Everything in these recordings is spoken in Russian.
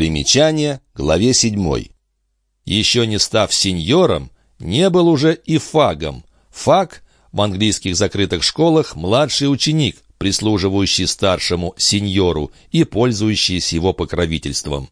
Примечание, главе 7. Еще не став сеньором, не был уже и фагом. Фаг в английских закрытых школах младший ученик, прислуживающий старшему сеньору и пользующийся его покровительством.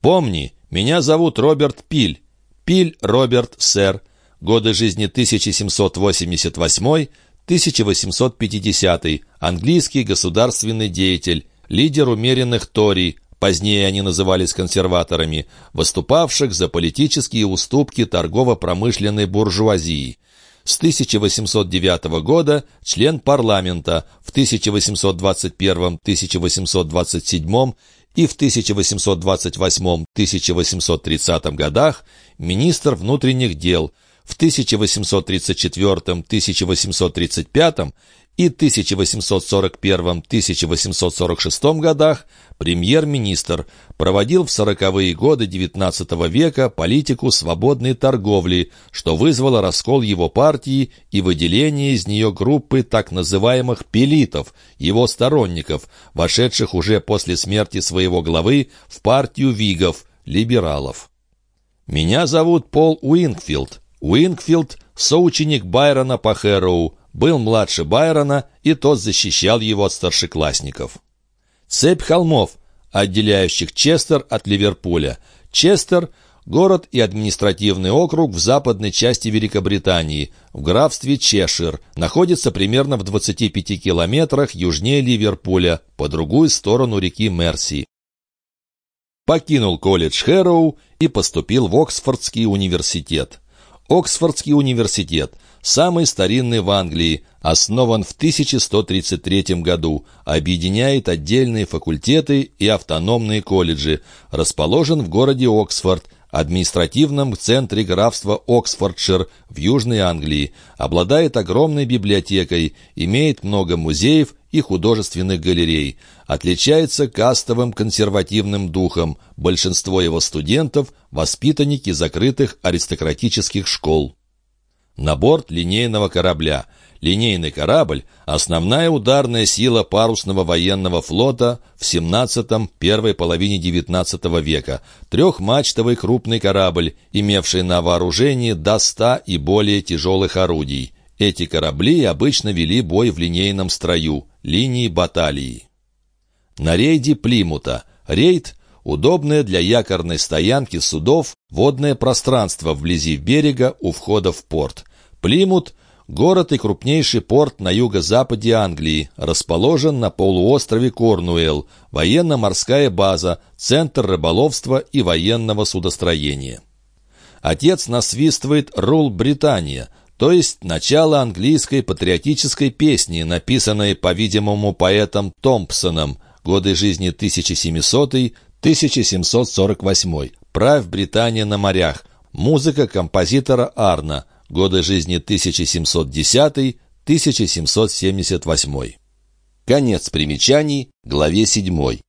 «Помни, меня зовут Роберт Пиль. Пиль Роберт, сэр. Годы жизни 1788-1850. Английский государственный деятель, лидер умеренных Тори, позднее они назывались консерваторами, выступавших за политические уступки торгово-промышленной буржуазии. С 1809 года член парламента, в 1821-1827 и в 1828-1830 годах министр внутренних дел, в 1834-1835 и 1841-1846 годах премьер-министр проводил в сороковые годы XIX века политику свободной торговли, что вызвало раскол его партии и выделение из нее группы так называемых «пелитов», его сторонников, вошедших уже после смерти своего главы в партию вигов, либералов. «Меня зовут Пол Уинкфилд. Уинкфилд — соученик Байрона по Хэроу, был младше Байрона, и тот защищал его от старшеклассников. Цепь холмов, отделяющих Честер от Ливерпуля. Честер – город и административный округ в западной части Великобритании, в графстве Чешир, находится примерно в 25 километрах южнее Ливерпуля, по другую сторону реки Мерси. Покинул колледж Хэроу и поступил в Оксфордский университет. Оксфордский университет – самый старинный в Англии, основан в 1133 году, объединяет отдельные факультеты и автономные колледжи, расположен в городе Оксфорд, административном центре графства Оксфордшир в Южной Англии, обладает огромной библиотекой, имеет много музеев и художественных галерей, отличается кастовым консервативным духом, большинство его студентов – воспитанники закрытых аристократических школ. На борт линейного корабля – Линейный корабль – основная ударная сила парусного военного флота в 17-м, первой половине XIX века, трехмачтовый крупный корабль, имевший на вооружении до 100 и более тяжелых орудий. Эти корабли обычно вели бой в линейном строю, линии баталии. На рейде Плимута. Рейд – удобное для якорной стоянки судов водное пространство вблизи берега у входа в порт. Плимут – Город и крупнейший порт на юго-западе Англии, расположен на полуострове Корнуэлл, военно-морская база, центр рыболовства и военного судостроения. Отец насвистывает «Рул Британия», то есть начало английской патриотической песни, написанной, по-видимому, поэтом Томпсоном, годы жизни 1700-1748, «Правь Британия на морях», музыка композитора Арна, годы жизни 1710-1778. Конец примечаний, главе 7.